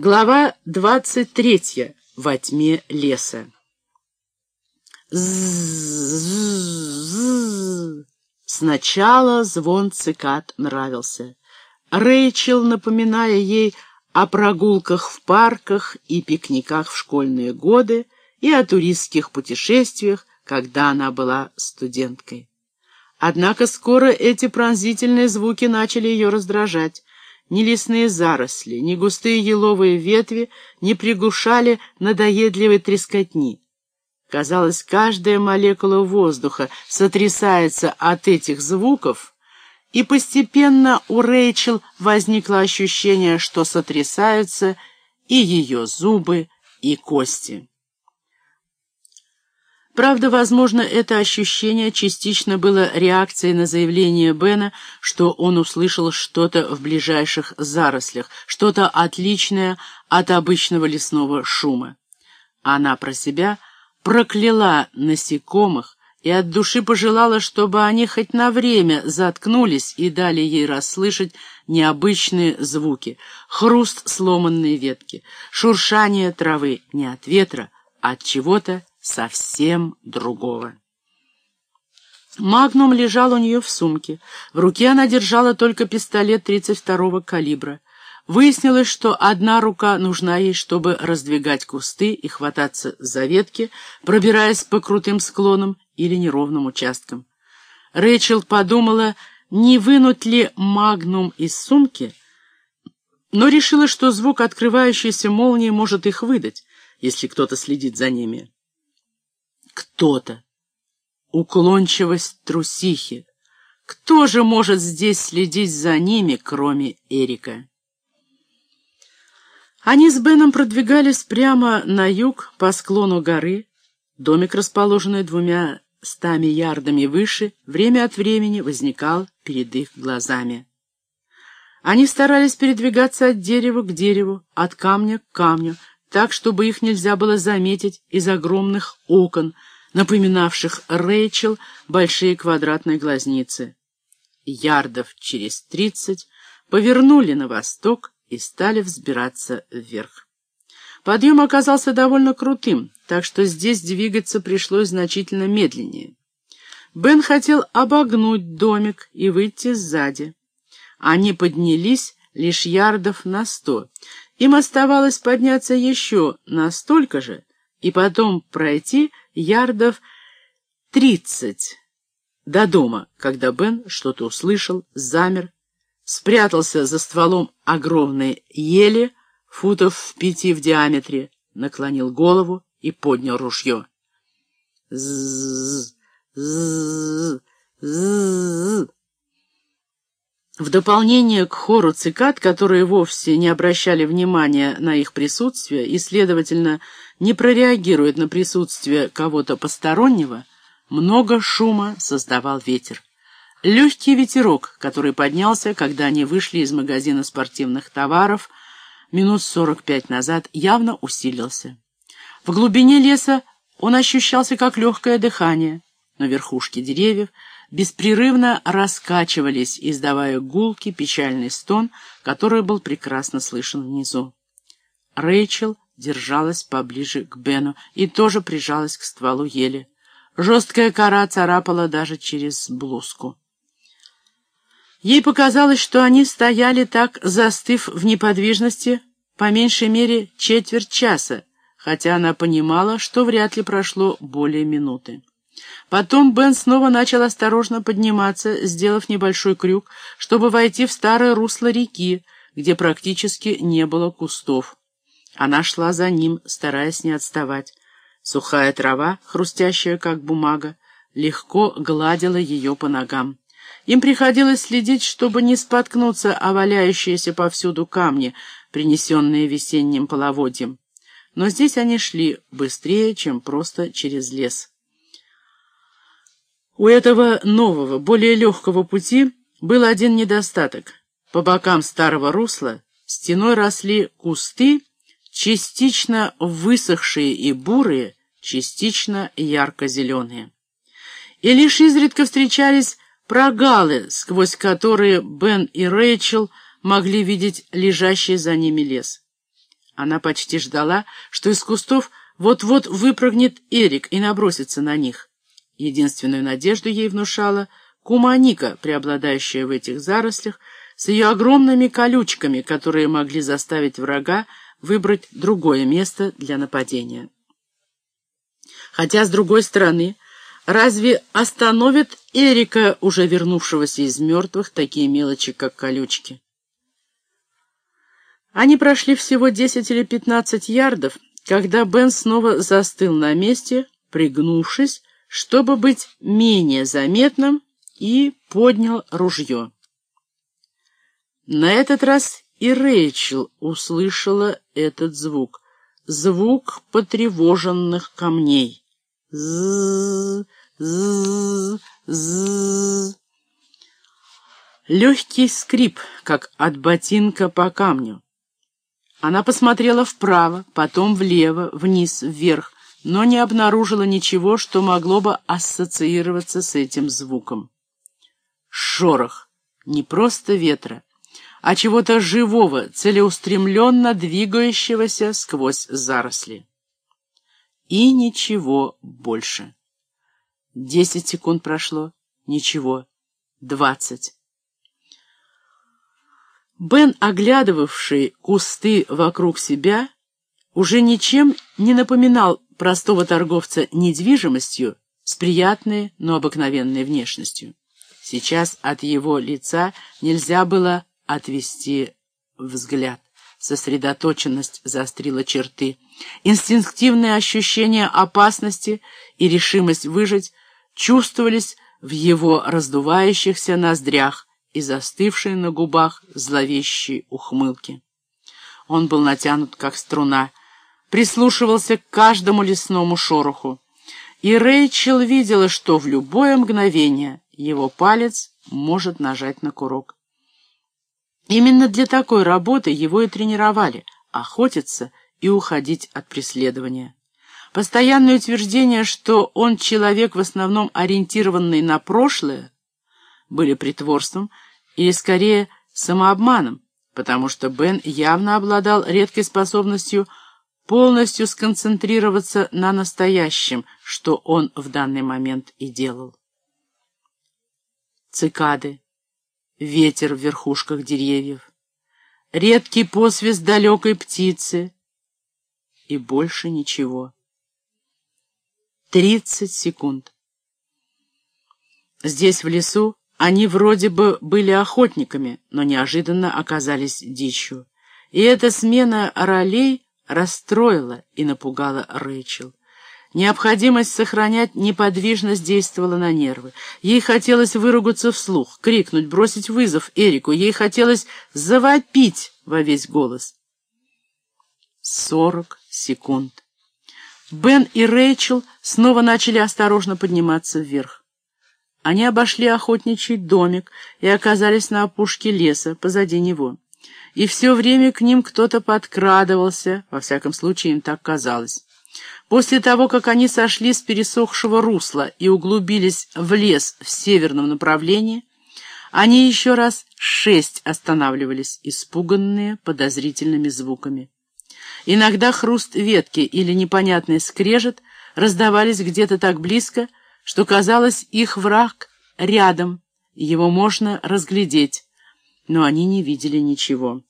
Глава двадцать третья. Во тьме леса. Сначала звон цикад нравился. Рэйчел, напоминая ей о прогулках в парках и пикниках в школьные годы и о туристских путешествиях, когда она была студенткой. Однако скоро эти пронзительные звуки начали ее раздражать. Ни лесные заросли, ни густые еловые ветви не приглушали надоедливой трескотни. Казалось, каждая молекула воздуха сотрясается от этих звуков, и постепенно у Рэйчел возникло ощущение, что сотрясаются и ее зубы, и кости. Правда, возможно, это ощущение частично было реакцией на заявление Бена, что он услышал что-то в ближайших зарослях, что-то отличное от обычного лесного шума. Она про себя прокляла насекомых и от души пожелала, чтобы они хоть на время заткнулись и дали ей расслышать необычные звуки, хруст сломанной ветки, шуршание травы не от ветра, а от чего-то совсем другого. Магнум лежал у нее в сумке. В руке она держала только пистолет 32-го калибра. Выяснилось, что одна рука нужна ей, чтобы раздвигать кусты и хвататься за ветки, пробираясь по крутым склонам или неровным участкам. Рэйчел подумала, не вынуть ли магнум из сумки, но решила, что звук открывающейся молнии может их выдать, если кто-то следит за ними кто-то. Уклончивость трусихи. Кто же может здесь следить за ними, кроме Эрика? Они с Беном продвигались прямо на юг по склону горы. Домик, расположенный двумя стами ярдами выше, время от времени возникал перед их глазами. Они старались передвигаться от дерева к дереву, от камня к камню, так, чтобы их нельзя было заметить из огромных окон, напоминавших Рэйчел большие квадратные глазницы. Ярдов через тридцать повернули на восток и стали взбираться вверх. Подъем оказался довольно крутым, так что здесь двигаться пришлось значительно медленнее. Бен хотел обогнуть домик и выйти сзади. Они поднялись лишь ярдов на сто. Им оставалось подняться еще на столько же и потом пройти ярдов тридцать до дома, когда Бен что-то услышал, замер, спрятался за стволом огромной ели, футов в пяти в диаметре, наклонил голову и поднял ружье. З-з-з, з-з-з. В дополнение к хору цикад, которые вовсе не обращали внимания на их присутствие и, следовательно, не прореагируют на присутствие кого-то постороннего, много шума создавал ветер. Легкий ветерок, который поднялся, когда они вышли из магазина спортивных товаров минут сорок пять назад, явно усилился. В глубине леса он ощущался как легкое дыхание, но верхушки деревьев — беспрерывно раскачивались, издавая гулкий печальный стон, который был прекрасно слышен внизу. Рэйчел держалась поближе к Бену и тоже прижалась к стволу ели. Жесткая кора царапала даже через блузку. Ей показалось, что они стояли так, застыв в неподвижности, по меньшей мере четверть часа, хотя она понимала, что вряд ли прошло более минуты. Потом Бен снова начал осторожно подниматься, сделав небольшой крюк, чтобы войти в старое русло реки, где практически не было кустов. Она шла за ним, стараясь не отставать. Сухая трава, хрустящая как бумага, легко гладила ее по ногам. Им приходилось следить, чтобы не споткнуться о валяющиеся повсюду камни, принесенные весенним половодьем. Но здесь они шли быстрее, чем просто через лес. У этого нового, более легкого пути был один недостаток. По бокам старого русла стеной росли кусты, частично высохшие и бурые, частично ярко-зеленые. И лишь изредка встречались прогалы, сквозь которые Бен и Рэйчел могли видеть лежащий за ними лес. Она почти ждала, что из кустов вот-вот выпрыгнет Эрик и набросится на них. Единственную надежду ей внушала куманика, преобладающая в этих зарослях, с ее огромными колючками, которые могли заставить врага выбрать другое место для нападения. Хотя, с другой стороны, разве остановит Эрика, уже вернувшегося из мертвых, такие мелочи, как колючки? Они прошли всего десять или пятнадцать ярдов, когда Бен снова застыл на месте, пригнувшись, чтобы быть менее заметным, и поднял ружье. На этот раз и Рэйчел услышала этот звук. Звук потревоженных камней. з з з Легкий скрип, как от ботинка по камню. Она посмотрела вправо, потом влево, вниз, вверх, но не обнаружила ничего, что могло бы ассоциироваться с этим звуком. Шорох. Не просто ветра, а чего-то живого, целеустремленно двигающегося сквозь заросли. И ничего больше. Десять секунд прошло. Ничего. Двадцать. Бен, оглядывавший кусты вокруг себя, уже ничем не напоминал простого торговца недвижимостью с приятной, но обыкновенной внешностью. Сейчас от его лица нельзя было отвести взгляд. Сосредоточенность заострила черты. Инстинктивные ощущения опасности и решимость выжить чувствовались в его раздувающихся ноздрях, и застывшей на губах зловещей ухмылки. Он был натянут, как струна, прислушивался к каждому лесному шороху, и Рэйчел видела, что в любое мгновение его палец может нажать на курок. Именно для такой работы его и тренировали — охотиться и уходить от преследования. Постоянное утверждение, что он человек в основном ориентированный на прошлое, были притворством или, скорее, самообманом, потому что Бен явно обладал редкой способностью полностью сконцентрироваться на настоящем, что он в данный момент и делал. Цикады, ветер в верхушках деревьев, редкий посвист далекой птицы и больше ничего. Тридцать секунд. Здесь, в лесу, они вроде бы были охотниками, но неожиданно оказались дичью. И эта смена ролей расстроила и напугала Рэйчел. Необходимость сохранять неподвижность действовала на нервы. Ей хотелось выругаться вслух, крикнуть, бросить вызов Эрику. Ей хотелось завопить во весь голос. Сорок секунд. Бен и Рэйчел снова начали осторожно подниматься вверх. Они обошли охотничий домик и оказались на опушке леса, позади него. И все время к ним кто-то подкрадывался, во всяком случае им так казалось. После того, как они сошли с пересохшего русла и углубились в лес в северном направлении, они еще раз шесть останавливались, испуганные подозрительными звуками. Иногда хруст ветки или непонятный скрежет раздавались где-то так близко, что, казалось, их враг рядом, его можно разглядеть, но они не видели ничего.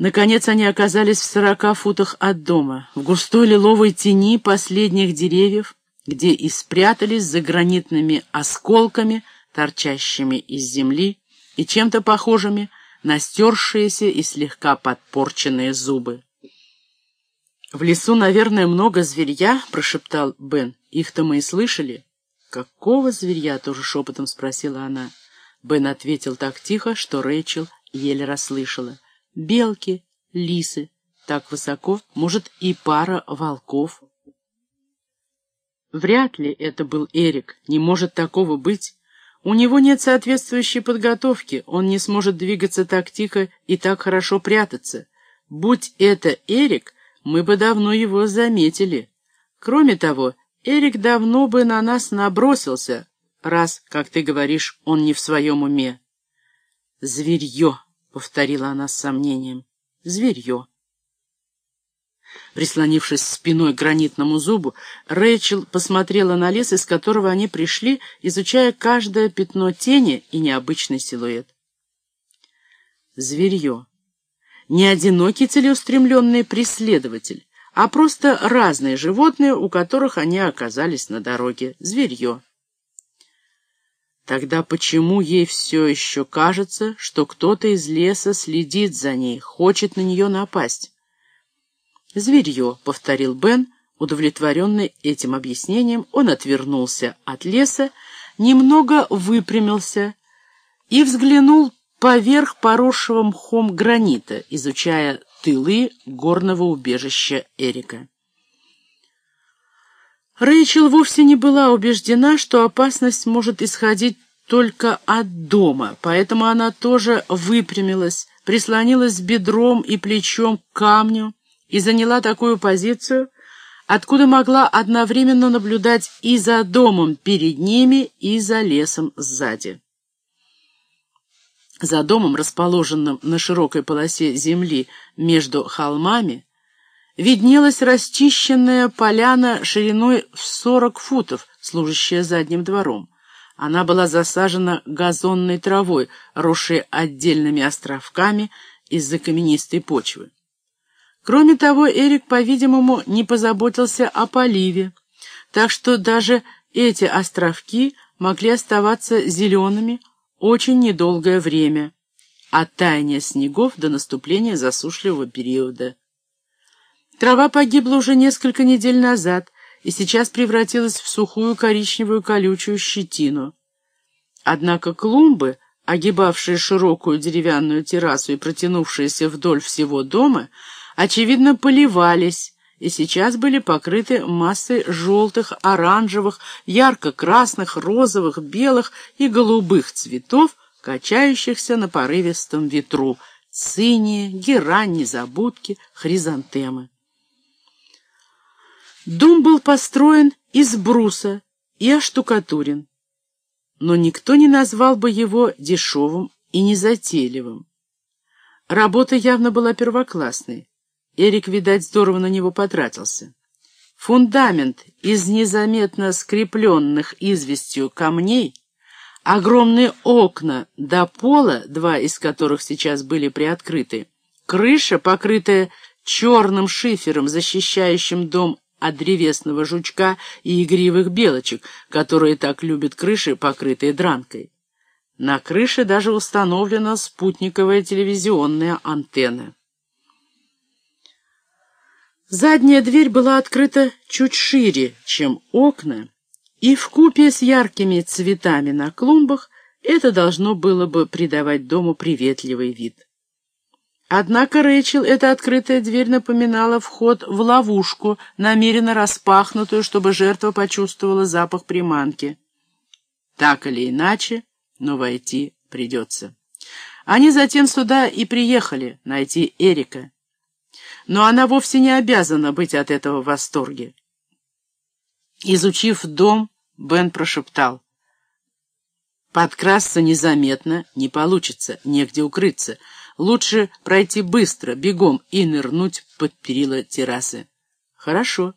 Наконец они оказались в сорока футах от дома, в густой лиловой тени последних деревьев, где и спрятались за гранитными осколками, торчащими из земли, и чем-то похожими на стершиеся и слегка подпорченные зубы. «В лесу, наверное, много зверья», — прошептал Бен. «Их-то мы и слышали». «Какого зверья?» — тоже шепотом спросила она. Бен ответил так тихо, что Рэйчел еле расслышала. «Белки, лисы. Так высоко, может, и пара волков». Вряд ли это был Эрик. Не может такого быть. У него нет соответствующей подготовки. Он не сможет двигаться так тихо и так хорошо прятаться. Будь это Эрик мы бы давно его заметили. Кроме того, Эрик давно бы на нас набросился, раз, как ты говоришь, он не в своем уме. «Зверье», — повторила она с сомнением, — «зверье». Прислонившись спиной к гранитному зубу, Рэйчел посмотрела на лес, из которого они пришли, изучая каждое пятно тени и необычный силуэт. Зверье. Не одинокий целеустремленный преследователь, а просто разные животные, у которых они оказались на дороге. Зверье. Тогда почему ей все еще кажется, что кто-то из леса следит за ней, хочет на нее напасть? «Зверье», — повторил Бен, удовлетворенный этим объяснением, он отвернулся от леса, немного выпрямился и взглянул поверх поросшего мхом гранита, изучая тылы горного убежища Эрика. Рэйчел вовсе не была убеждена, что опасность может исходить только от дома, поэтому она тоже выпрямилась, прислонилась бедром и плечом к камню и заняла такую позицию, откуда могла одновременно наблюдать и за домом перед ними, и за лесом сзади. За домом, расположенным на широкой полосе земли между холмами, виднелась расчищенная поляна шириной в сорок футов, служащая задним двором. Она была засажена газонной травой, росшей отдельными островками из-за каменистой почвы. Кроме того, Эрик, по-видимому, не позаботился о поливе, так что даже эти островки могли оставаться зелеными очень недолгое время, от таяния снегов до наступления засушливого периода. Трава погибла уже несколько недель назад и сейчас превратилась в сухую коричневую колючую щетину. Однако клумбы, огибавшие широкую деревянную террасу и протянувшиеся вдоль всего дома, очевидно, поливались, и сейчас были покрыты массой желтых, оранжевых, ярко-красных, розовых, белых и голубых цветов, качающихся на порывистом ветру, цинии, герани, забудки, хризантемы. Дом был построен из бруса и оштукатурен, но никто не назвал бы его дешевым и незатейливым. Работа явно была первоклассной. Эрик, видать, здорово на него потратился. Фундамент из незаметно скрепленных известью камней, огромные окна до пола, два из которых сейчас были приоткрыты, крыша, покрытая черным шифером, защищающим дом от древесного жучка и игривых белочек, которые так любят крыши, покрытые дранкой. На крыше даже установлена спутниковая телевизионная антенна. Задняя дверь была открыта чуть шире, чем окна, и в купе с яркими цветами на клумбах это должно было бы придавать дому приветливый вид. Однако Рэйчел эта открытая дверь напоминала вход в ловушку, намеренно распахнутую, чтобы жертва почувствовала запах приманки. Так или иначе, но войти придется. Они затем сюда и приехали найти Эрика. Но она вовсе не обязана быть от этого в восторге. Изучив дом, Бен прошептал. «Подкрасться незаметно не получится, негде укрыться». Лучше пройти быстро, бегом, и нырнуть под перила террасы. Хорошо.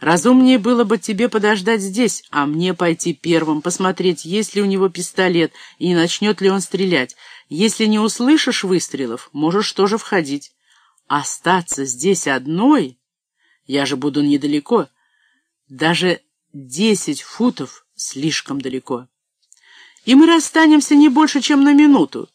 Разумнее было бы тебе подождать здесь, а мне пойти первым, посмотреть, есть ли у него пистолет и не начнет ли он стрелять. Если не услышишь выстрелов, можешь тоже входить. Остаться здесь одной? Я же буду недалеко. Даже десять футов слишком далеко. И мы расстанемся не больше, чем на минуту.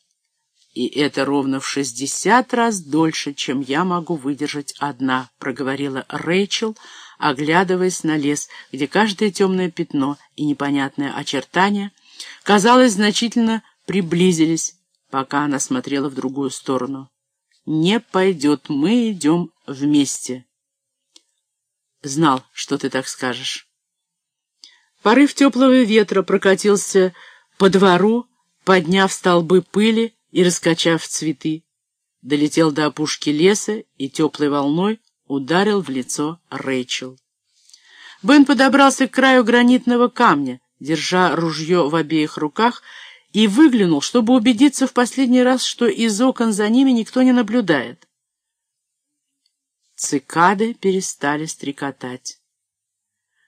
«И это ровно в шестьдесят раз дольше, чем я могу выдержать одна», — проговорила Рэйчел, оглядываясь на лес, где каждое темное пятно и непонятное очертание, казалось, значительно приблизились, пока она смотрела в другую сторону. «Не пойдет, мы идем вместе». «Знал, что ты так скажешь». Порыв теплого ветра прокатился по двору, подняв столбы пыли, и, раскачав цветы, долетел до опушки леса и теплой волной ударил в лицо Рэйчел. Бен подобрался к краю гранитного камня, держа ружье в обеих руках, и выглянул, чтобы убедиться в последний раз, что из окон за ними никто не наблюдает. Цикады перестали стрекотать.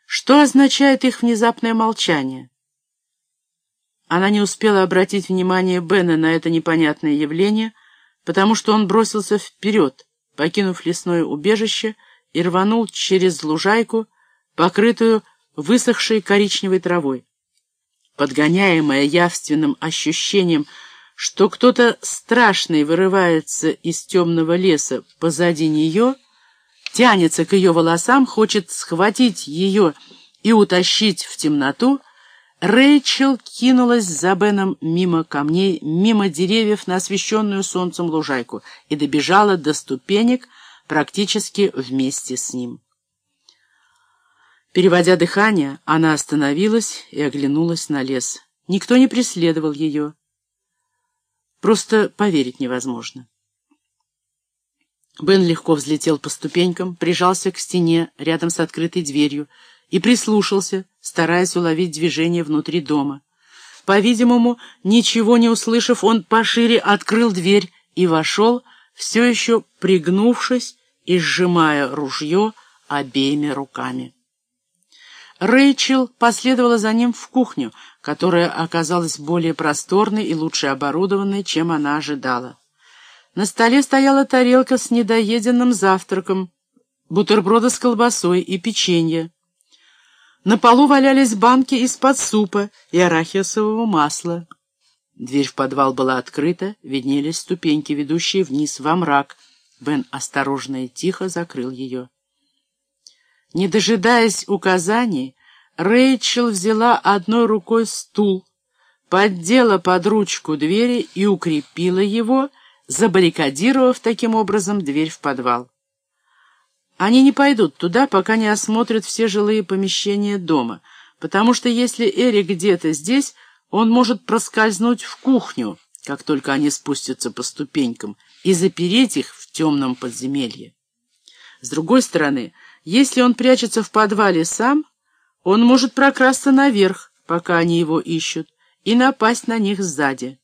Что означает их внезапное молчание? Она не успела обратить внимание Бена на это непонятное явление, потому что он бросился вперед, покинув лесное убежище, и рванул через лужайку, покрытую высохшей коричневой травой. Подгоняемая явственным ощущением, что кто-то страшный вырывается из темного леса позади нее, тянется к ее волосам, хочет схватить ее и утащить в темноту, Рэйчел кинулась за Беном мимо камней, мимо деревьев на освещенную солнцем лужайку и добежала до ступенек практически вместе с ним. Переводя дыхание, она остановилась и оглянулась на лес. Никто не преследовал ее. Просто поверить невозможно. Бен легко взлетел по ступенькам, прижался к стене рядом с открытой дверью и прислушался, стараясь уловить движение внутри дома. По-видимому, ничего не услышав, он пошире открыл дверь и вошел, все еще пригнувшись и сжимая ружье обеими руками. Рэйчел последовала за ним в кухню, которая оказалась более просторной и лучше оборудованной, чем она ожидала. На столе стояла тарелка с недоеденным завтраком, бутерброды с колбасой и печенье. На полу валялись банки из-под супа и арахисового масла. Дверь в подвал была открыта, виднелись ступеньки, ведущие вниз во мрак. Бен осторожно и тихо закрыл ее. Не дожидаясь указаний, Рэйчел взяла одной рукой стул, поддела под ручку двери и укрепила его, забаррикадировав таким образом дверь в подвал. Они не пойдут туда, пока не осмотрят все жилые помещения дома, потому что если Эрик где-то здесь, он может проскользнуть в кухню, как только они спустятся по ступенькам, и запереть их в темном подземелье. С другой стороны, если он прячется в подвале сам, он может прокрасться наверх, пока они его ищут, и напасть на них сзади.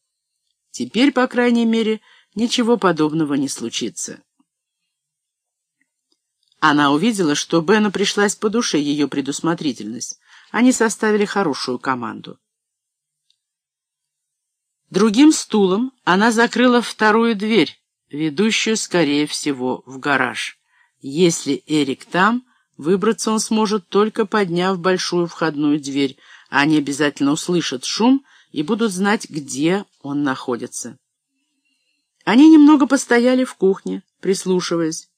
Теперь, по крайней мере, ничего подобного не случится. Она увидела, что Бену пришлась по душе ее предусмотрительность. Они составили хорошую команду. Другим стулом она закрыла вторую дверь, ведущую, скорее всего, в гараж. Если Эрик там, выбраться он сможет, только подняв большую входную дверь, они обязательно услышат шум и будут знать, где он находится. Они немного постояли в кухне, прислушиваясь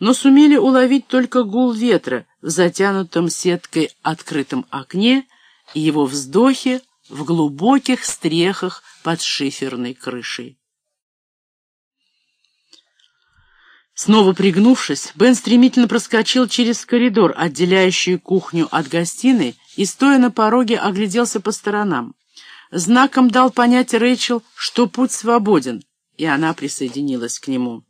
но сумели уловить только гул ветра в затянутом сеткой открытом окне и его вздохи в глубоких стрехах под шиферной крышей. Снова пригнувшись, Бен стремительно проскочил через коридор, отделяющий кухню от гостиной, и, стоя на пороге, огляделся по сторонам. Знаком дал понять Рэйчел, что путь свободен, и она присоединилась к нему.